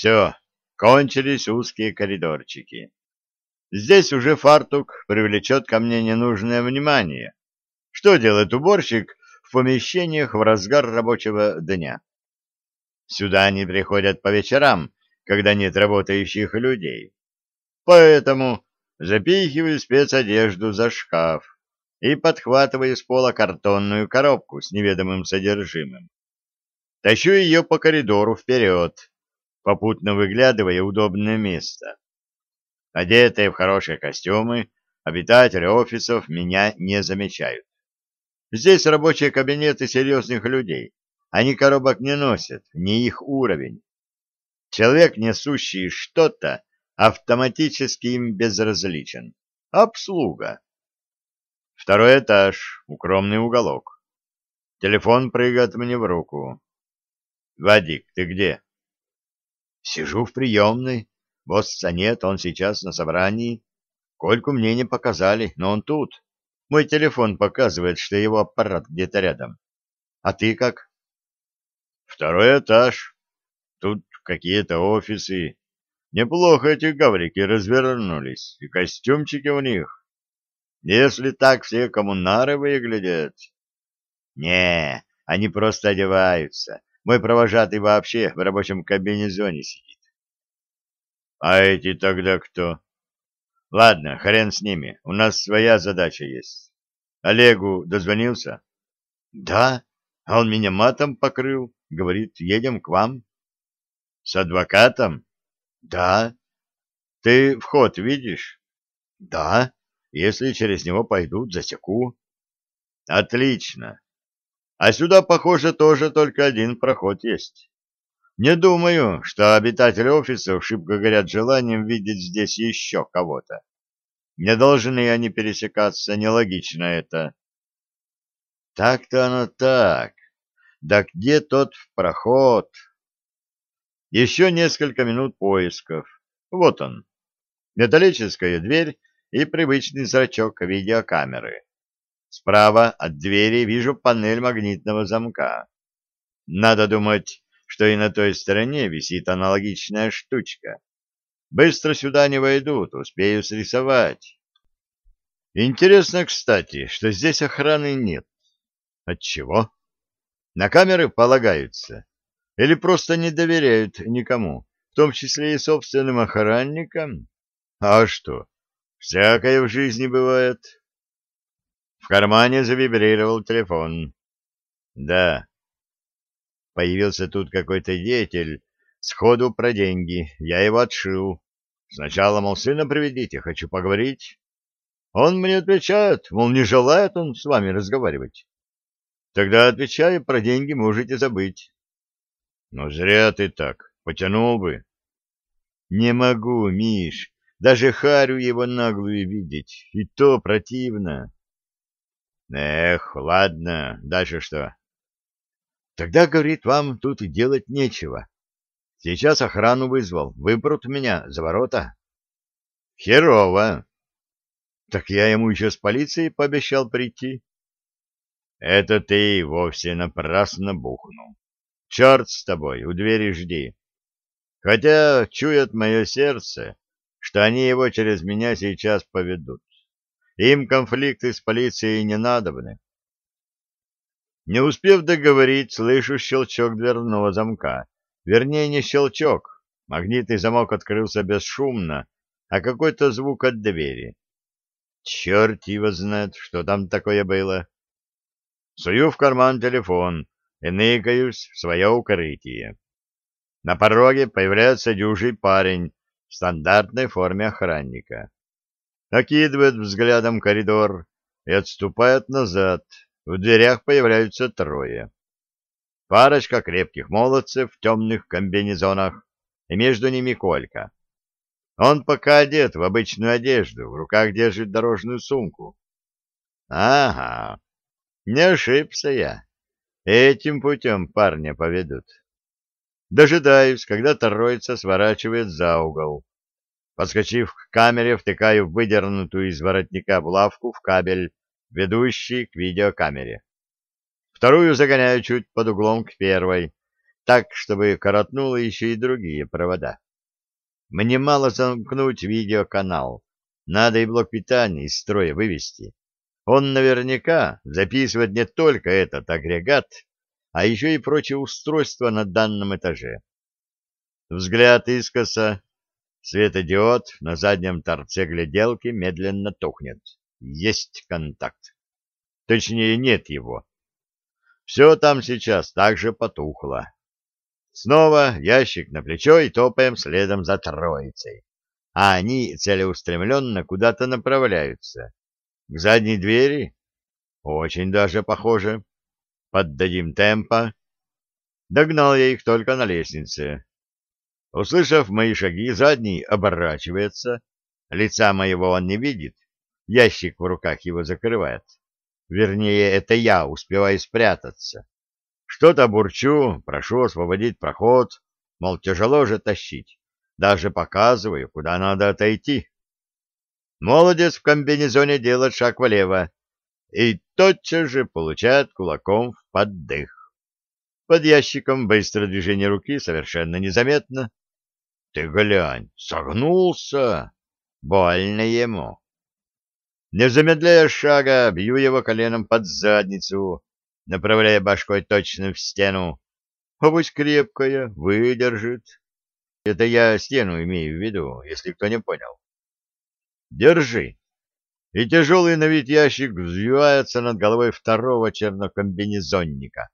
Все, кончились узкие коридорчики. Здесь уже фартук привлечет ко мне ненужное внимание. Что делает уборщик в помещениях в разгар рабочего дня? Сюда они приходят по вечерам, когда нет работающих людей. Поэтому запихиваю спецодежду за шкаф и подхватываю с пола картонную коробку с неведомым содержимым. Тащу ее по коридору вперед, попутно выглядывая удобное место. Одетые в хорошие костюмы, обитатели офисов меня не замечают. Здесь рабочие кабинеты серьезных людей. Они коробок не носят, не их уровень. Человек, несущий что-то, автоматически им безразличен. Обслуга. Второй этаж, укромный уголок. Телефон прыгает мне в руку. «Вадик, ты где?» «Сижу в приемной. Босса нет, он сейчас на собрании. Кольку мне не показали, но он тут. Мой телефон показывает, что его аппарат где-то рядом. А ты как? Второй этаж. Тут какие-то офисы. Неплохо эти гаврики развернулись, и костюмчики у них. Если так все коммунары выглядят... Не, они просто одеваются. Мой провожатый вообще в рабочем кабинезоне сидит. А эти тогда кто? Ладно, хрен с ними, у нас своя задача есть. Олегу дозвонился? Да, а он меня матом покрыл, говорит, едем к вам. С адвокатом? Да. Ты вход видишь? Да. Если через него пойдут, засеку. Отлично. А сюда, похоже, тоже только один проход есть. Не думаю, что обитатели офисов шибко горят желанием видеть здесь еще кого-то. Не должны они пересекаться, нелогично это. Так-то оно так. Да где тот проход? Еще несколько минут поисков. Вот он. Металлическая дверь и привычный зрачок видеокамеры. Справа от двери вижу панель магнитного замка. Надо думать, что и на той стороне висит аналогичная штучка. Быстро сюда не войдут, успею срисовать. Интересно, кстати, что здесь охраны нет. Отчего? На камеры полагаются? Или просто не доверяют никому, в том числе и собственным охранникам? А что, всякое в жизни бывает. В кармане завибрировал телефон. Да, Появился тут какой-то деятель, сходу про деньги, я его отшил. Сначала, мол, сына приведите, хочу поговорить. Он мне отвечает, мол, не желает он с вами разговаривать. Тогда, отвечаю, про деньги можете забыть. Ну, зря ты так, потянул бы. Не могу, Миш, даже Харю его наглую видеть, и то противно. Эх, ладно, дальше что? Тогда, говорит, вам тут и делать нечего. Сейчас охрану вызвал, выпрут меня за ворота. Херово. Так я ему еще с полицией пообещал прийти. Это ты вовсе напрасно бухнул. Черт с тобой, у двери жди. Хотя чует мое сердце, что они его через меня сейчас поведут. Им конфликты с полицией не надобны. Не успев договорить, слышу щелчок дверного замка. Вернее, не щелчок. Магнитный замок открылся бесшумно, а какой-то звук от двери. Черт его знает, что там такое было. Сую в карман телефон и ныкаюсь в свое укрытие. На пороге появляется дюжий парень в стандартной форме охранника. Окидывает взглядом коридор и отступает назад, в дверях появляются трое. Парочка крепких молодцев в темных комбинезонах, и между ними Колька. Он пока одет в обычную одежду, в руках держит дорожную сумку. Ага, не ошибся я. Этим путем парня поведут. Дожидаюсь, когда троица сворачивает за угол. Подскочив к камере, втыкаю выдернутую из воротника булавку в кабель ведущий к видеокамере. Вторую загоняю чуть под углом к первой, так, чтобы коротнуло еще и другие провода. Мне мало замкнуть видеоканал, надо и блок питания из строя вывести. Он наверняка записывает не только этот агрегат, а еще и прочие устройства на данном этаже. Взгляд искоса, светодиод на заднем торце гляделки медленно тухнет. Есть контакт. Точнее, нет его. Все там сейчас также потухло. Снова ящик на плечо и топаем следом за троицей. А они целеустремленно куда-то направляются. К задней двери? Очень даже похоже. Поддадим темпа. Догнал я их только на лестнице. Услышав мои шаги, задний оборачивается. Лица моего он не видит. Ящик в руках его закрывает. Вернее, это я успеваю спрятаться. Что-то бурчу, прошу освободить проход, мол, тяжело же тащить. Даже показываю, куда надо отойти. Молодец в комбинезоне делает шаг влево и тотчас же получает кулаком в поддых. Под ящиком быстрое движение руки совершенно незаметно. Ты глянь, согнулся. Больно ему. Не замедляя шага, бью его коленом под задницу, направляя башкой точно в стену. Обувь крепкая, выдержит. Это я стену имею в виду, если кто не понял. Держи. И тяжелый на вид ящик взвивается над головой второго чернокомбинезонника.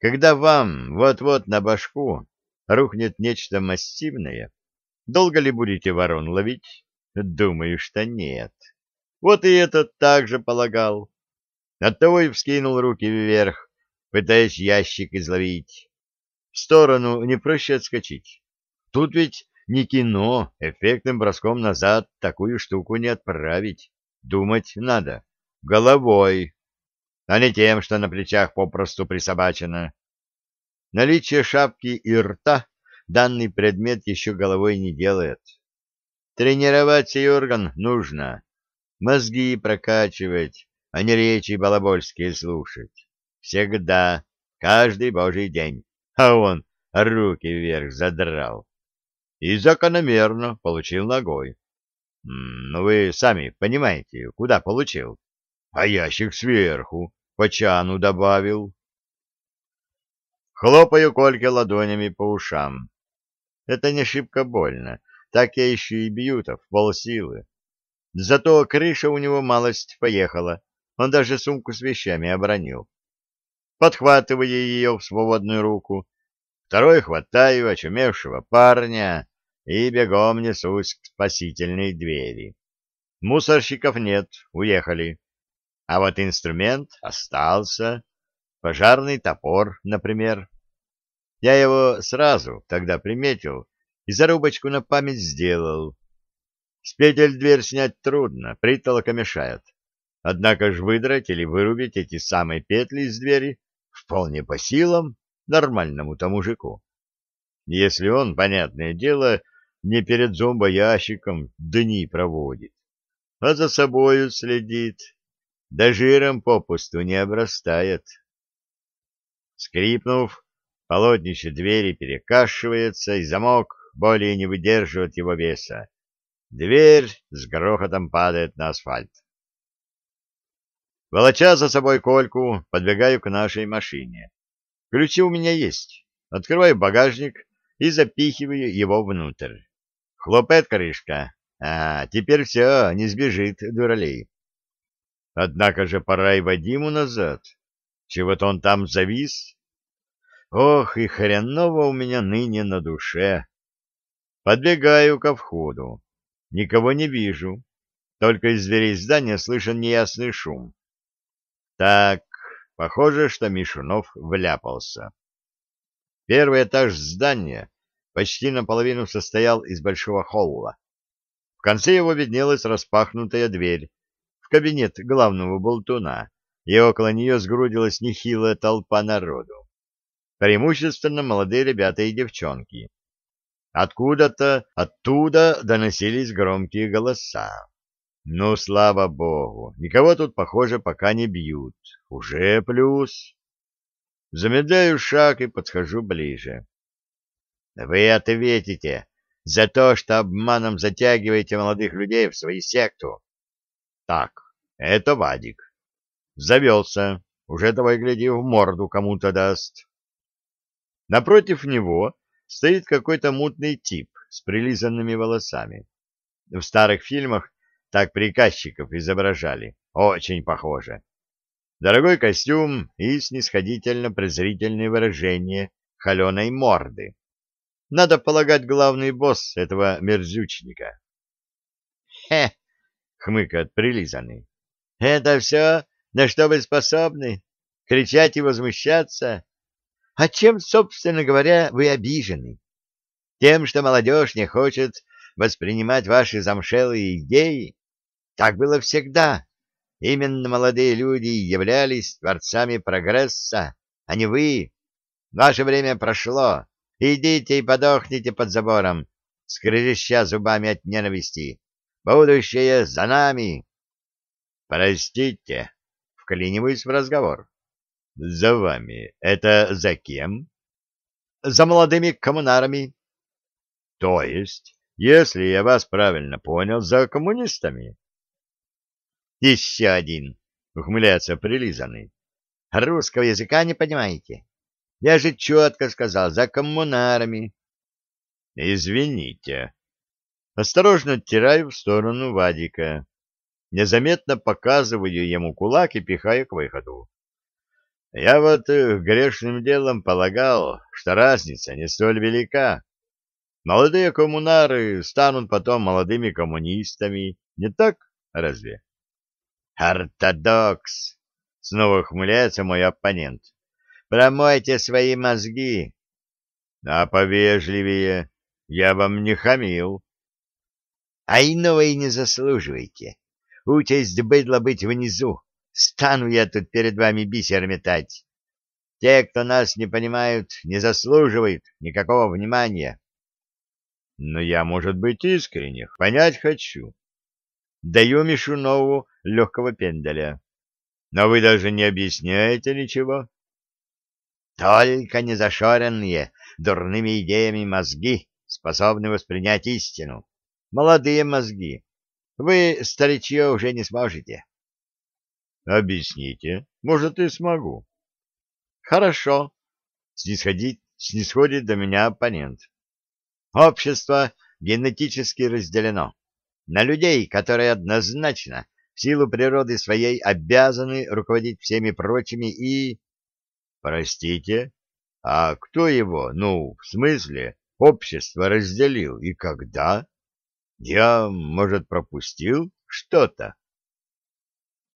Когда вам вот-вот на башку рухнет нечто массивное, долго ли будете ворон ловить? Думаю, что нет. Вот и этот также полагал. Оттого и вскинул руки вверх, пытаясь ящик изловить. В сторону не проще отскочить. Тут ведь не кино, эффектным броском назад такую штуку не отправить. Думать надо. Головой, а не тем, что на плечах попросту присобачено. Наличие шапки и рта данный предмет еще головой не делает. Тренировать сей орган нужно, мозги прокачивать, а не речи балабольские слушать. Всегда, каждый божий день. А он руки вверх задрал. И закономерно получил ногой. Ну, вы сами понимаете, куда получил. А ящик сверху, по чану добавил. Хлопаю Кольке ладонями по ушам. Это не шибко больно, так я еще и бью-то в полсилы. Зато крыша у него малость поехала, он даже сумку с вещами обронил. Подхватывая ее в свободную руку, второй хватаю очумевшего парня и бегом несусь к спасительной двери. Мусорщиков нет, уехали. А вот инструмент остался. Пожарный топор, например. Я его сразу тогда приметил и зарубочку на память сделал. С петель дверь снять трудно, притолока мешает. Однако ж выдрать или вырубить эти самые петли из двери вполне по силам нормальному-то мужику. Если он, понятное дело, не перед зомбоящиком дни проводит, а за собою следит, да жиром попусту не обрастает. Скрипнув, полотнище двери перекашивается, и замок более не выдерживает его веса. Дверь с грохотом падает на асфальт. Волоча за собой кольку, подбегаю к нашей машине. Ключи у меня есть. Открываю багажник и запихиваю его внутрь. Хлопает крышка. А, теперь все, не сбежит, дуралей. Однако же пора и Вадиму назад. Чего-то он там завис. Ох, и хреново у меня ныне на душе. Подбегаю ко входу. Никого не вижу. Только из дверей здания слышен неясный шум. Так, похоже, что Мишунов вляпался. Первый этаж здания почти наполовину состоял из большого холла. В конце его виднелась распахнутая дверь в кабинет главного болтуна, и около нее сгрудилась нехилая толпа народу. Преимущественно молодые ребята и девчонки. Откуда-то оттуда доносились громкие голоса. Ну, слава богу, никого тут, похоже, пока не бьют. Уже плюс. Замедляю шаг и подхожу ближе. Вы ответите за то, что обманом затягиваете молодых людей в свою секту. Так, это Вадик. Завелся. Уже давай гляди в морду кому-то даст. Напротив него стоит какой-то мутный тип с прилизанными волосами. В старых фильмах так приказчиков изображали. Очень похоже. Дорогой костюм и снисходительно-презрительные выражения холеной морды. Надо полагать, главный босс этого мерзючника. — Хе! — хмыкает прилизанный. — Это все, на что вы способны? Кричать и возмущаться? А чем, собственно говоря, вы обижены? Тем, что молодежь не хочет воспринимать ваши замшелые идеи? Так было всегда. Именно молодые люди являлись творцами прогресса, а не вы. Ваше время прошло. Идите и подохните под забором, скрежеща зубами от ненависти. Будущее за нами. Простите, вклиниваюсь в разговор. За вами. Это за кем? За молодыми коммунарами. То есть, если я вас правильно понял, за коммунистами? Еще один, ухмыляется прилизанный. Русского языка не понимаете? Я же четко сказал, за коммунарами. Извините. Осторожно оттираю в сторону Вадика. Незаметно показываю ему кулак и пихаю к выходу. Я вот э, грешным делом полагал, что разница не столь велика. Молодые коммунары станут потом молодыми коммунистами, не так разве? Ортодокс! Снова ухмыляется мой оппонент. Промойте свои мозги. А повежливее. Я вам не хамил. А иного и не заслуживаете. Участь быдла быть внизу. Стану я тут перед вами бисер метать. Те, кто нас не понимают, не заслуживают никакого внимания. Но я, может быть, искренних, понять хочу. Даю Мишунову легкого пенделя. Но вы даже не объясняете ничего. Только незашоренные дурными идеями мозги способны воспринять истину. Молодые мозги. Вы, старичье, уже не сможете. Объясните. Может, и смогу. Хорошо. Снисходить, снисходит до меня оппонент. Общество генетически разделено на людей, которые однозначно в силу природы своей обязаны руководить всеми прочими и Простите, а кто его, ну, в смысле, общество разделил и когда? Я, может, пропустил что-то?